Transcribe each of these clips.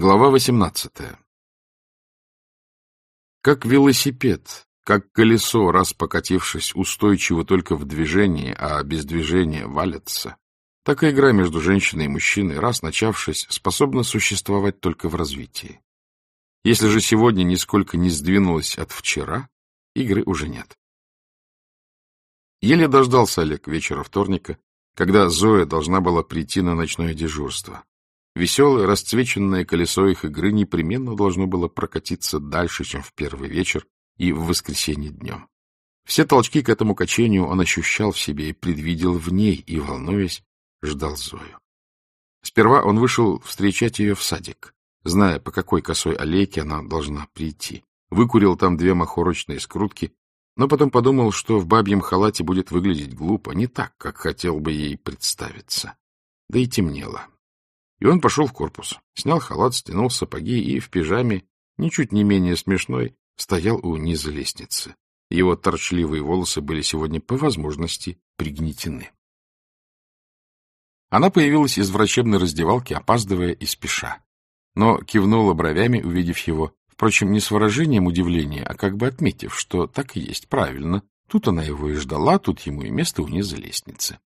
Глава 18. Как велосипед, как колесо, раз покатившись, устойчиво только в движении, а без движения валятся, так и игра между женщиной и мужчиной, раз начавшись, способна существовать только в развитии. Если же сегодня нисколько не сдвинулась от вчера, игры уже нет. Еле дождался Олег вечера вторника, когда Зоя должна была прийти на ночное дежурство. Веселое, расцвеченное колесо их игры непременно должно было прокатиться дальше, чем в первый вечер и в воскресенье днем. Все толчки к этому качению он ощущал в себе и предвидел в ней, и, волнуясь, ждал Зою. Сперва он вышел встречать ее в садик, зная, по какой косой аллейке она должна прийти. Выкурил там две махорочные скрутки, но потом подумал, что в бабьем халате будет выглядеть глупо, не так, как хотел бы ей представиться. Да и темнело. И он пошел в корпус, снял халат, стянул сапоги и в пижаме, ничуть не менее смешной, стоял у низа лестницы. Его торчливые волосы были сегодня по возможности пригнетены. Она появилась из врачебной раздевалки, опаздывая и спеша, но кивнула бровями, увидев его, впрочем, не с выражением удивления, а как бы отметив, что так и есть, правильно. Тут она его и ждала, тут ему и место у низа лестницы.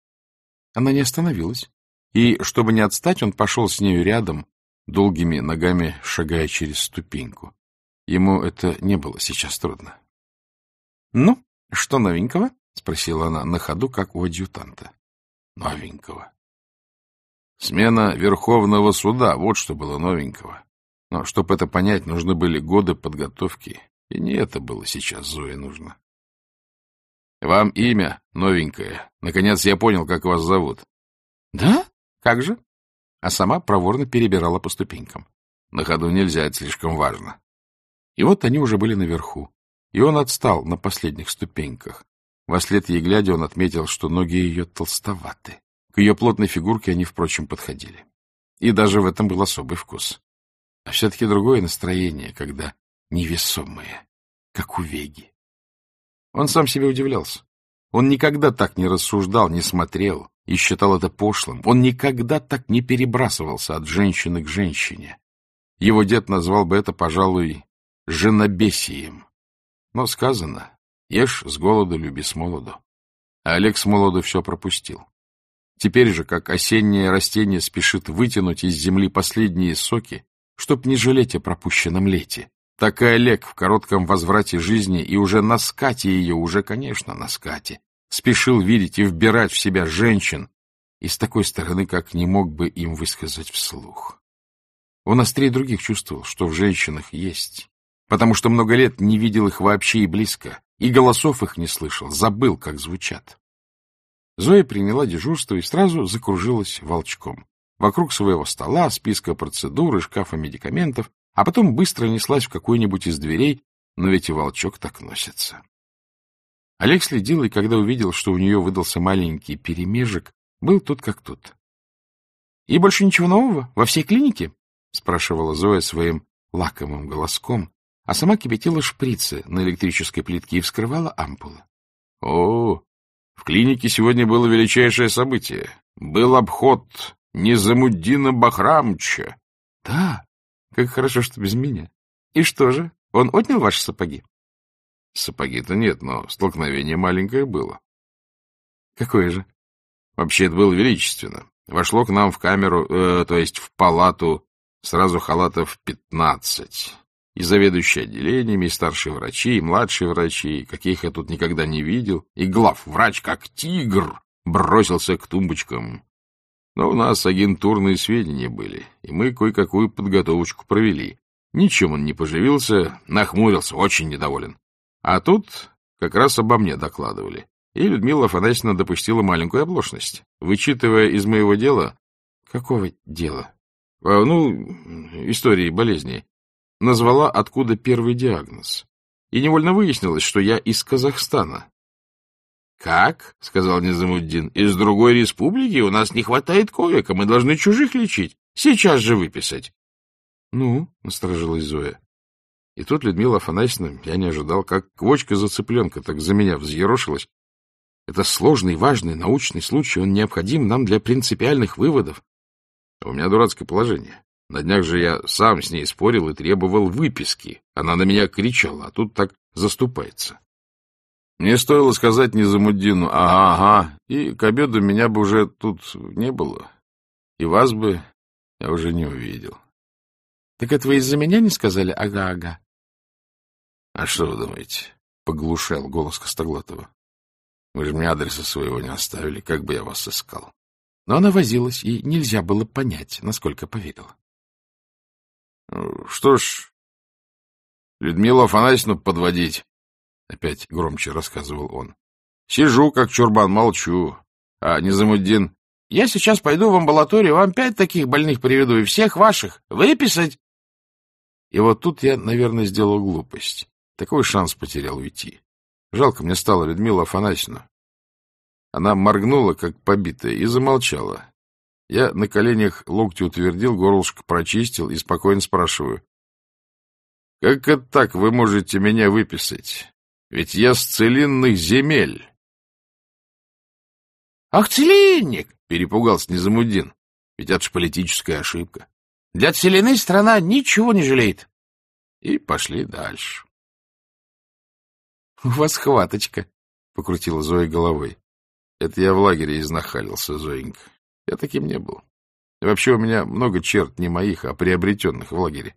Она не остановилась, и, чтобы не отстать, он пошел с нею рядом, долгими ногами шагая через ступеньку. Ему это не было сейчас трудно. — Ну, что новенького? — спросила она на ходу, как у адъютанта. — Новенького. Смена Верховного суда — вот что было новенького. Но чтобы это понять, нужны были годы подготовки. И не это было сейчас Зое нужно. — Вам имя новенькое. Наконец я понял, как вас зовут. — Да? Как же? А сама проворно перебирала по ступенькам. На ходу нельзя, это слишком важно. И вот они уже были наверху, и он отстал на последних ступеньках. Вослед ей глядя, он отметил, что ноги ее толстоваты. К ее плотной фигурке они, впрочем, подходили. И даже в этом был особый вкус. А все-таки другое настроение, когда невесомые, как у Веги. Он сам себе удивлялся. Он никогда так не рассуждал, не смотрел, и считал это пошлым. Он никогда так не перебрасывался от женщины к женщине. Его дед назвал бы это, пожалуй, женобесием. Но сказано, ешь с голоду, люби с молоду. А Олег с молоду все пропустил. Теперь же, как осеннее растение спешит вытянуть из земли последние соки, чтоб не жалеть о пропущенном лете, так и Олег в коротком возврате жизни и уже на скате ее, уже, конечно, на скате, спешил видеть и вбирать в себя женщин, и с такой стороны, как не мог бы им высказать вслух. Он острее других чувствовал, что в женщинах есть, потому что много лет не видел их вообще и близко, и голосов их не слышал, забыл, как звучат. Зоя приняла дежурство и сразу закружилась волчком. Вокруг своего стола, списка процедур и шкафа медикаментов, а потом быстро неслась в какую-нибудь из дверей, но ведь и волчок так носится. Олег следил, и когда увидел, что у нее выдался маленький перемежек, был тут как тут. — И больше ничего нового во всей клинике? — спрашивала Зоя своим лакомым голоском, а сама кипятила шприцы на электрической плитке и вскрывала ампулы. — О, в клинике сегодня было величайшее событие. Был обход Незамуддина Бахрамча. — Да, как хорошо, что без меня. И что же, он отнял ваши сапоги? Сапоги-то нет, но столкновение маленькое было. Какое же? Вообще это было величественно. Вошло к нам в камеру, э, то есть в палату, сразу халатов пятнадцать. И заведующие отделениями, и старшие врачи, и младшие врачи, каких я тут никогда не видел. И глав врач, как тигр, бросился к тумбочкам. Но у нас агентурные сведения были, и мы кое-какую подготовочку провели. Ничем он не поживился, нахмурился, очень недоволен. А тут как раз обо мне докладывали. И Людмила Афанасьевна допустила маленькую оплошность. Вычитывая из моего дела... Какого дела? А, ну, истории болезни. Назвала, откуда первый диагноз. И невольно выяснилось, что я из Казахстана. «Как?» — сказал Низамуддин. «Из другой республики у нас не хватает коек, а мы должны чужих лечить. Сейчас же выписать». «Ну?» — насторожилась Зоя. И тут Людмила Афанасьевна, я не ожидал, как квочка за цыпленка, так за меня взъерошилась. Это сложный, важный научный случай, он необходим нам для принципиальных выводов. У меня дурацкое положение. На днях же я сам с ней спорил и требовал выписки. Она на меня кричала, а тут так заступается. Мне стоило сказать Низамуддину «ага, ага», и к обеду меня бы уже тут не было. И вас бы я уже не увидел. — Так это вы из-за меня не сказали «ага, ага»? — А что вы думаете? — поглушал голос Костоглотова. — Вы же мне адреса своего не оставили, как бы я вас искал. Но она возилась, и нельзя было понять, насколько поверила. Ну, — Что ж, Людмилу Афанасьевну подводить, — опять громче рассказывал он. — Сижу, как чурбан, молчу. А Низамуддин... — Я сейчас пойду в амбулаторию, вам пять таких больных приведу, и всех ваших. Выписать. И вот тут я, наверное, сделал глупость. Такой шанс потерял уйти. Жалко мне стало Людмилу Афанасьевну. Она моргнула, как побитая, и замолчала. Я на коленях локти утвердил, горлышко прочистил и спокойно спрашиваю. — Как это так вы можете меня выписать? Ведь я с целинных земель. — Ах, целинник! — перепугался Низамуддин. Ведь это ж политическая ошибка. Для целины страна ничего не жалеет. И пошли дальше. — У вас хваточка, — покрутила Зоя головой. — Это я в лагере изнахалился, Зоенька. Я таким не был. И вообще у меня много черт не моих, а приобретенных в лагере.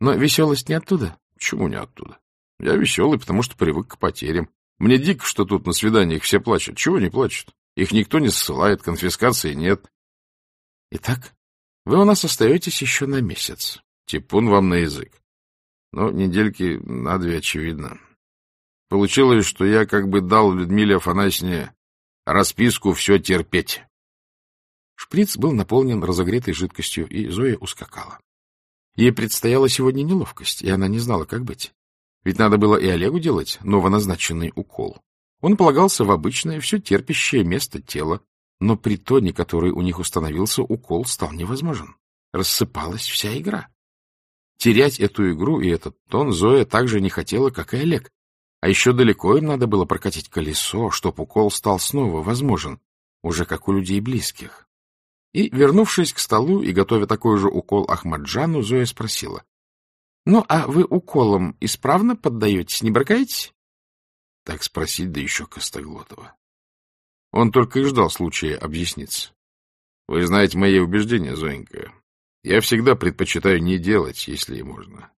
Но веселость не оттуда? Почему не оттуда? Я веселый, потому что привык к потерям. Мне дико, что тут на свиданиях все плачут. Чего не плачут? Их никто не ссылает, конфискации нет. Итак, вы у нас остаетесь еще на месяц. Типун вам на язык. Ну, недельки на две, очевидно. Получилось, что я как бы дал Людмиле Афанасьевне расписку все терпеть. Шприц был наполнен разогретой жидкостью, и Зоя ускакала. Ей предстояла сегодня неловкость, и она не знала, как быть. Ведь надо было и Олегу делать новоназначенный укол. Он полагался в обычное, все терпящее место тела, но при тоне, который у них установился, укол стал невозможен. Рассыпалась вся игра. Терять эту игру и этот тон Зоя так же не хотела, как и Олег. А еще далеко им надо было прокатить колесо, чтоб укол стал снова возможен, уже как у людей близких. И, вернувшись к столу и готовя такой же укол Ахмаджану, Зоя спросила. — Ну, а вы уколом исправно поддаетесь, не бракаетесь? Так спросить, да еще Костоглотова. Он только и ждал случая объясниться. — Вы знаете мои убеждения, Зоенька. Я всегда предпочитаю не делать, если можно.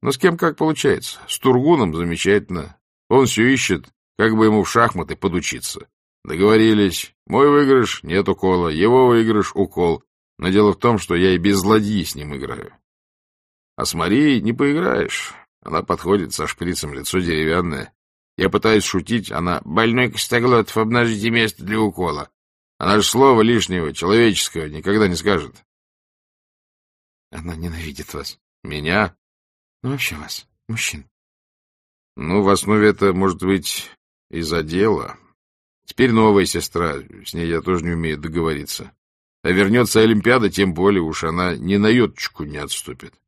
Но с кем как получается. С Тургуном замечательно. Он все ищет, как бы ему в шахматы подучиться. Договорились. Мой выигрыш — нет укола, его выигрыш — укол. Но дело в том, что я и без злодеи с ним играю. А с Марией не поиграешь. Она подходит со шприцем, лицо деревянное. Я пытаюсь шутить, она «Больной Костоглотов, обнажите место для укола». Она же слова лишнего, человеческого, никогда не скажет. Она ненавидит вас. Меня? Ну, вообще вас, мужчин. Ну, в основе это, может быть, из-за дела. Теперь новая сестра, с ней я тоже не умею договориться. А вернется Олимпиада, тем более уж она ни на йоточку не отступит. —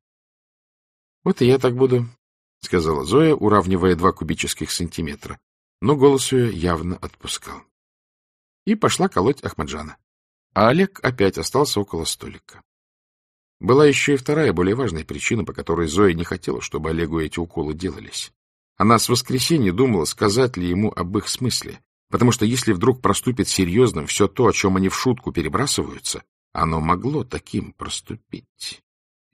Вот и я так буду, — сказала Зоя, уравнивая два кубических сантиметра. Но голос ее явно отпускал. И пошла колоть Ахмаджана. А Олег опять остался около столика. Была еще и вторая, более важная причина, по которой Зоя не хотела, чтобы Олегу эти уколы делались. Она с воскресенья думала, сказать ли ему об их смысле, Потому что если вдруг проступит серьезным все то, о чем они в шутку перебрасываются, оно могло таким проступить.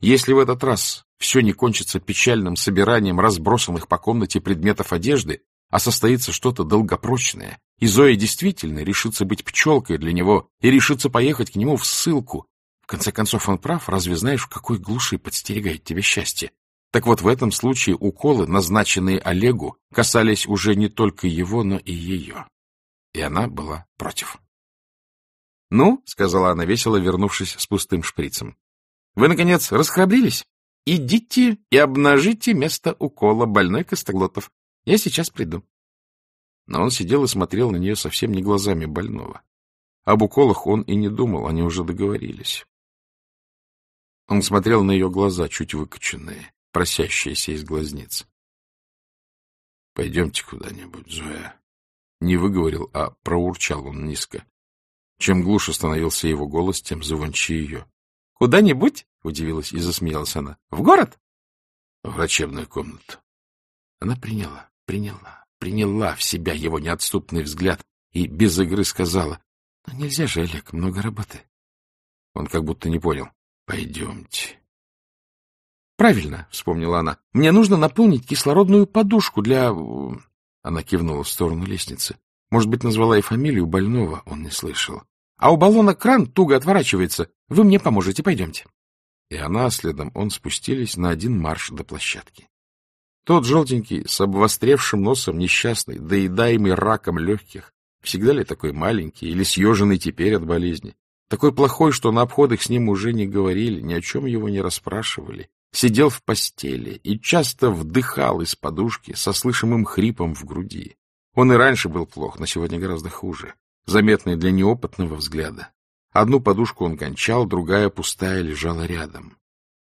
Если в этот раз все не кончится печальным собиранием разбросанных по комнате предметов одежды, а состоится что-то долгопрочное, и Зоя действительно решится быть пчелкой для него и решится поехать к нему в ссылку, в конце концов он прав, разве знаешь, в какой глуши подстерегает тебя счастье? Так вот, в этом случае уколы, назначенные Олегу, касались уже не только его, но и ее и она была против. — Ну, — сказала она весело, вернувшись с пустым шприцем, — вы, наконец, расхрабрились? Идите и обнажите место укола больной Костоглотов. Я сейчас приду. Но он сидел и смотрел на нее совсем не глазами больного. Об уколах он и не думал, они уже договорились. Он смотрел на ее глаза, чуть выкоченные, просящиеся из глазниц. — Пойдемте куда-нибудь, Зоя, не выговорил, а проурчал он низко. Чем глуше становился его голос, тем звонче ее. — Куда-нибудь? — удивилась и засмеялась она. — В город? — В врачебную комнату. Она приняла, приняла, приняла в себя его неотступный взгляд и без игры сказала. — Ну, нельзя же, Олег, много работы. Он как будто не понял. — Пойдемте. — Правильно, — вспомнила она. — Мне нужно наполнить кислородную подушку для... Она кивнула в сторону лестницы. Может быть, назвала и фамилию больного, он не слышал. — А у баллона кран туго отворачивается. Вы мне поможете, пойдемте. И она, следом он спустились на один марш до площадки. Тот желтенький, с обвостревшим носом, несчастный, доедаемый раком легких, всегда ли такой маленький или съеженный теперь от болезни, такой плохой, что на обходах с ним уже не говорили, ни о чем его не расспрашивали, сидел в постели и часто вдыхал из подушки со слышимым хрипом в груди. Он и раньше был плох, но сегодня гораздо хуже, заметный для неопытного взгляда. Одну подушку он кончал, другая пустая лежала рядом.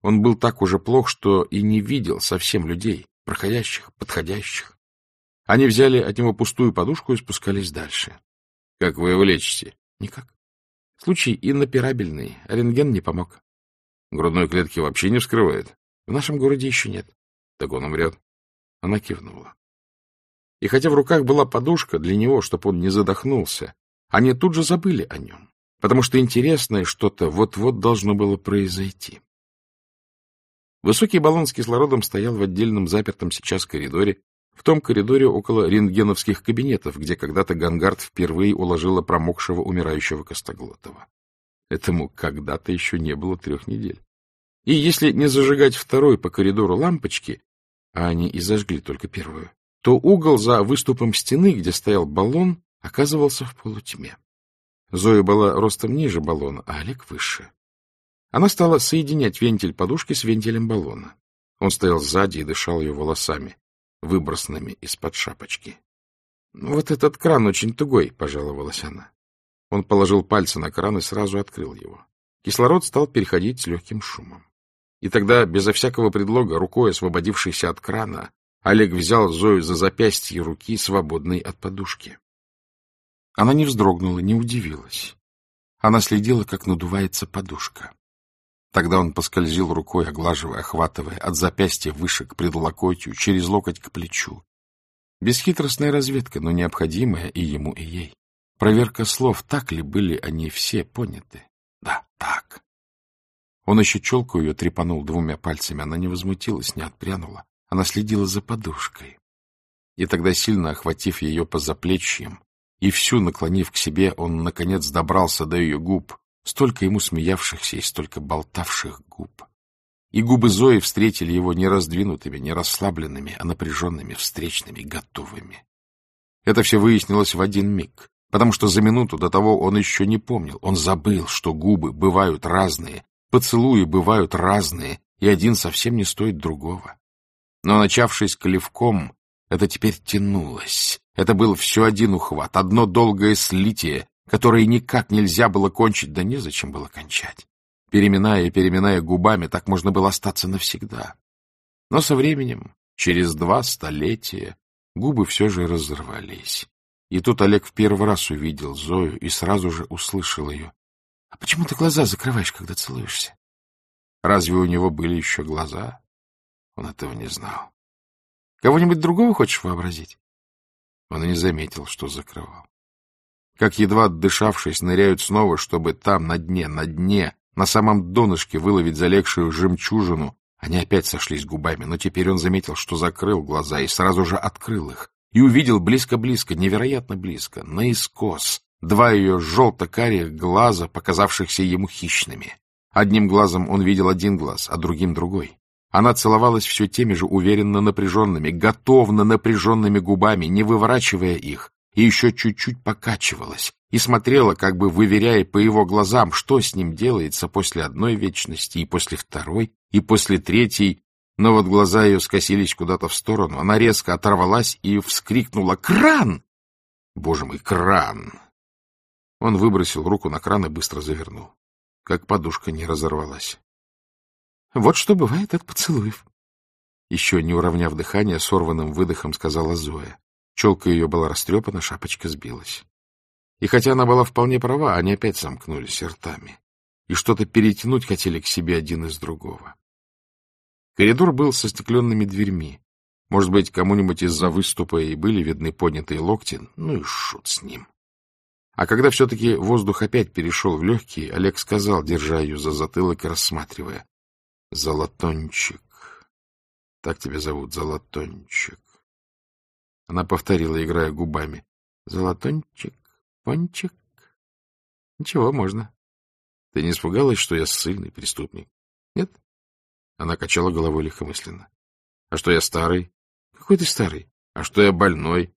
Он был так уже плох, что и не видел совсем людей проходящих, подходящих. Они взяли от него пустую подушку и спускались дальше. — Как вы его лечите? — Никак. Случай иноперабельный, рентген не помог. — Грудной клетки вообще не вскрывает? — В нашем городе еще нет. — Так он умрет. Она кивнула. И хотя в руках была подушка для него, чтобы он не задохнулся, они тут же забыли о нем, потому что интересное что-то вот-вот должно было произойти. Высокий баллон с кислородом стоял в отдельном запертом сейчас коридоре, в том коридоре около рентгеновских кабинетов, где когда-то Гангард впервые уложила промокшего умирающего Костоглотова. Этому когда-то еще не было трех недель. И если не зажигать второй по коридору лампочки, а они и зажгли только первую, то угол за выступом стены, где стоял баллон, оказывался в полутьме. Зоя была ростом ниже баллона, а Олег выше. Она стала соединять вентиль подушки с вентилем баллона. Он стоял сзади и дышал ее волосами, выбросными из-под шапочки. — Вот этот кран очень тугой, — пожаловалась она. Он положил пальцы на кран и сразу открыл его. Кислород стал переходить с легким шумом. И тогда, безо всякого предлога, рукой освободившейся от крана, Олег взял Зою за запястье руки, свободной от подушки. Она не вздрогнула, не удивилась. Она следила, как надувается подушка. Тогда он поскользил рукой, оглаживая, охватывая, от запястья выше к предлокотью, через локоть к плечу. Бесхитростная разведка, но необходимая и ему, и ей. Проверка слов, так ли были они все поняты? Да, так. Он еще челку ее трепанул двумя пальцами, она не возмутилась, не отпрянула. Она следила за подушкой. И тогда, сильно охватив ее по заплечьям и всю наклонив к себе, он, наконец, добрался до ее губ, Столько ему смеявшихся и столько болтавших губ. И губы Зои встретили его не раздвинутыми, не расслабленными, а напряженными, встречными, готовыми. Это все выяснилось в один миг, потому что за минуту до того он еще не помнил. Он забыл, что губы бывают разные, поцелуи бывают разные, и один совсем не стоит другого. Но, начавшись колевком, это теперь тянулось. Это был все один ухват, одно долгое слитие, которые никак нельзя было кончить, да незачем было кончать. Переминая и переминая губами, так можно было остаться навсегда. Но со временем, через два столетия, губы все же разорвались. И тут Олег в первый раз увидел Зою и сразу же услышал ее. — А почему ты глаза закрываешь, когда целуешься? Разве у него были еще глаза? Он этого не знал. Кого-нибудь другого хочешь вообразить? Он и не заметил, что закрывал как, едва отдышавшись, ныряют снова, чтобы там, на дне, на дне, на самом донышке выловить залегшую жемчужину. Они опять сошлись губами, но теперь он заметил, что закрыл глаза и сразу же открыл их. И увидел близко-близко, невероятно близко, наискос, два ее желто-карих глаза, показавшихся ему хищными. Одним глазом он видел один глаз, а другим другой. Она целовалась все теми же уверенно напряженными, готовно напряженными губами, не выворачивая их, и еще чуть-чуть покачивалась, и смотрела, как бы выверяя по его глазам, что с ним делается после одной вечности, и после второй, и после третьей, но вот глаза ее скосились куда-то в сторону, она резко оторвалась и вскрикнула «Кран!» Боже мой, кран! Он выбросил руку на кран и быстро завернул, как подушка не разорвалась. Вот что бывает от поцелуев. Еще не уравняв дыхание, сорванным выдохом сказала Зоя. Челка ее была растрепана, шапочка сбилась. И хотя она была вполне права, они опять сомкнулись ртами. и что-то перетянуть хотели к себе один из другого. Коридор был со стекленными дверьми. Может быть, кому-нибудь из-за выступа и были видны поднятые локти, ну и шут с ним. А когда все-таки воздух опять перешел в легкие, Олег сказал, держа ее за затылок и рассматривая. — Золотончик. Так тебя зовут, Золотончик. Она повторила, играя губами. — Золотончик, пончик. Ничего, можно. Ты не испугалась, что я ссыльный преступник? Нет? Она качала головой легкомысленно. А что я старый? Какой ты старый? А что я больной?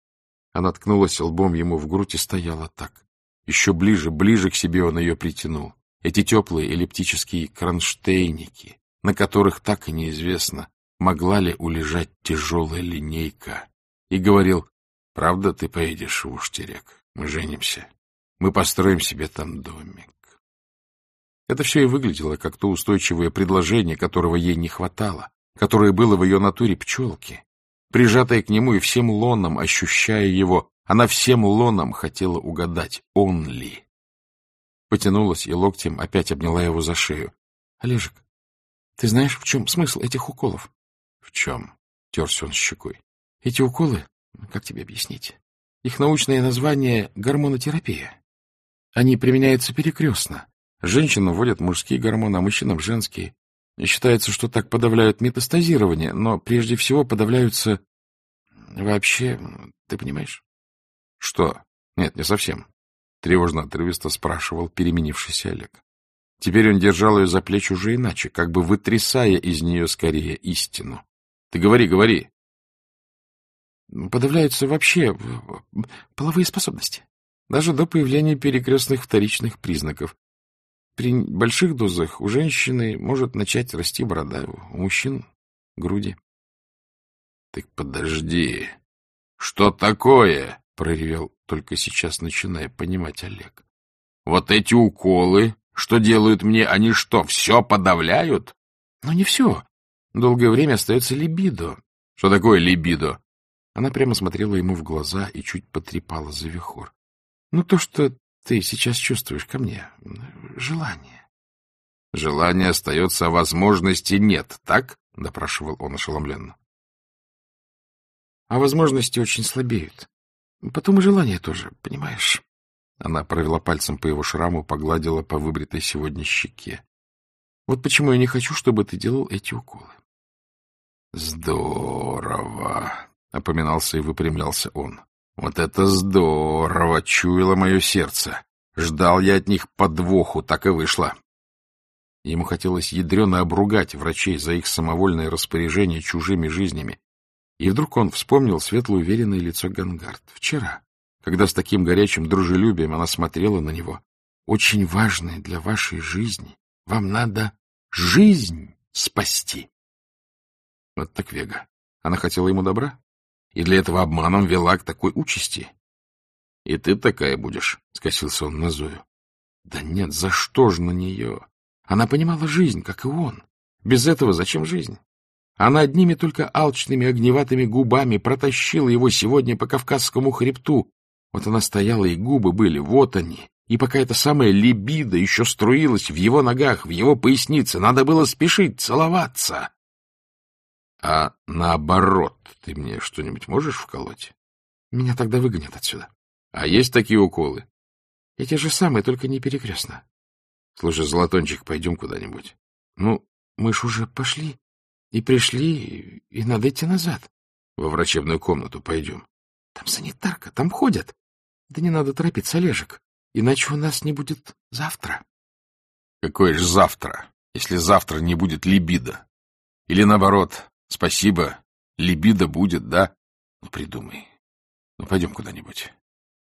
Она ткнулась лбом ему в грудь и стояла так. Еще ближе, ближе к себе он ее притянул. Эти теплые эллиптические кронштейники, на которых так и неизвестно, могла ли улежать тяжелая линейка. И говорил, правда ты поедешь в Уштерек? Мы женимся. Мы построим себе там домик. Это все и выглядело как то устойчивое предложение, которого ей не хватало, которое было в ее натуре пчелки. Прижатая к нему и всем лоном, ощущая его, она всем лоном хотела угадать, он ли. Потянулась и локтем опять обняла его за шею. — Олежек, ты знаешь, в чем смысл этих уколов? — В чем? — терся он щекой. — Эти уколы, как тебе объяснить? Их научное название — гормонотерапия. Они применяются перекрестно. Женщинам вводят мужские гормоны, а мужчинам — женские. И считается, что так подавляют метастазирование, но прежде всего подавляются... Вообще, ты понимаешь? Что? Нет, не совсем. Тревожно отрывисто спрашивал переменившийся Олег. Теперь он держал ее за плечи уже иначе, как бы вытрясая из нее скорее истину. Ты говори, говори. Подавляются вообще половые способности. Даже до появления перекрестных вторичных признаков. При больших дозах у женщины может начать расти борода, у мужчин — груди. — Так подожди. Что такое? — проревел только сейчас, начиная понимать Олег. — Вот эти уколы, что делают мне, они что, все подавляют? — Но не все. Долгое время остается либидо. — Что такое либидо? Она прямо смотрела ему в глаза и чуть потрепала за вихор. — Ну, то, что ты сейчас чувствуешь ко мне желание. — Желание остается, а возможности нет, так? — допрашивал он ошеломленно. — А возможности очень слабеют. Потом и желание тоже, понимаешь? Она провела пальцем по его шраму, погладила по выбритой сегодня щеке. — Вот почему я не хочу, чтобы ты делал эти уколы. — Здорово! — опоминался и выпрямлялся он. Вот это здорово! Чуяло мое сердце. Ждал я от них подвоху, так и вышло. Ему хотелось ядрено обругать врачей за их самовольное распоряжение чужими жизнями. И вдруг он вспомнил светло уверенное лицо Гангард. Вчера, когда с таким горячим дружелюбием она смотрела на него. Очень важное для вашей жизни. Вам надо жизнь спасти. Вот так Вега. Она хотела ему добра? и для этого обманом вела к такой участи. — И ты такая будешь, — скосился он на Зою. — Да нет, за что же на нее? Она понимала жизнь, как и он. Без этого зачем жизнь? Она одними только алчными огневатыми губами протащила его сегодня по Кавказскому хребту. Вот она стояла, и губы были, вот они. И пока эта самая либидо еще струилась в его ногах, в его пояснице, надо было спешить, целоваться. А наоборот, ты мне что-нибудь можешь вколоть? Меня тогда выгонят отсюда. А есть такие уколы? Эти же самые, только не перекрестно. Слушай, Золотончик, пойдем куда-нибудь. Ну, мы ж уже пошли и пришли, и надо идти назад. Во врачебную комнату пойдем. Там санитарка, там ходят. Да не надо торопиться, Олежек, иначе у нас не будет завтра. Какое же завтра, если завтра не будет либидо? Или наоборот, Спасибо. Либидо будет, да? Ну, придумай. Ну, пойдем куда-нибудь.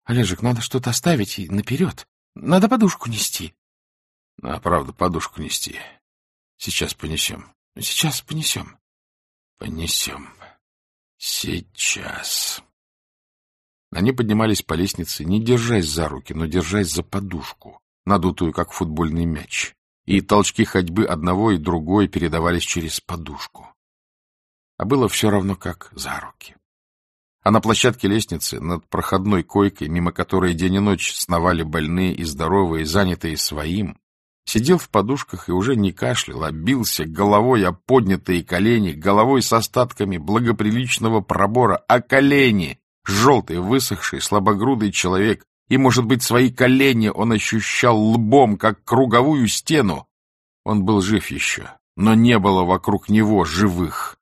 Олежек, надо что-то оставить и наперед. Надо подушку нести. А, правда, подушку нести. Сейчас понесем. Сейчас понесем. Понесем. Сейчас. Они поднимались по лестнице, не держась за руки, но держась за подушку, надутую, как футбольный мяч. И толчки ходьбы одного и другой передавались через подушку а было все равно как за руки. А на площадке лестницы, над проходной койкой, мимо которой день и ночь сновали больные и здоровые, занятые своим, сидел в подушках и уже не кашлял, а бился головой о поднятые колени, головой с остатками благоприличного пробора, о колени, желтый, высохший, слабогрудый человек, и, может быть, свои колени он ощущал лбом, как круговую стену. Он был жив еще, но не было вокруг него живых.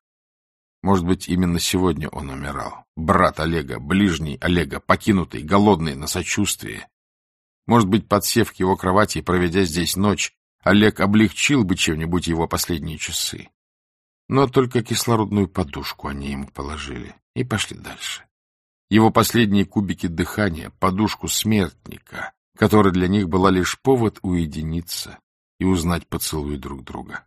Может быть, именно сегодня он умирал. Брат Олега, ближний Олега, покинутый, голодный, на сочувствие. Может быть, подсев к его кровати и проведя здесь ночь, Олег облегчил бы чем-нибудь его последние часы. Но только кислородную подушку они ему положили и пошли дальше. Его последние кубики дыхания, подушку смертника, которая для них была лишь повод уединиться и узнать поцелуй друг друга.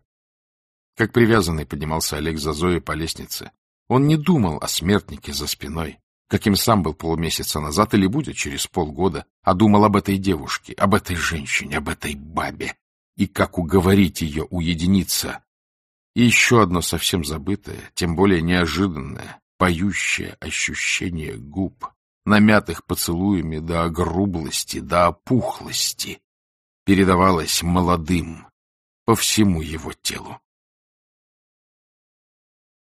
Как привязанный поднимался Олег за Зоей по лестнице. Он не думал о смертнике за спиной, каким сам был полмесяца назад или будет через полгода, а думал об этой девушке, об этой женщине, об этой бабе, и как уговорить ее уединиться. И еще одно совсем забытое, тем более неожиданное, поющее ощущение губ, намятых поцелуями до огрублости, до опухлости, передавалось молодым по всему его телу.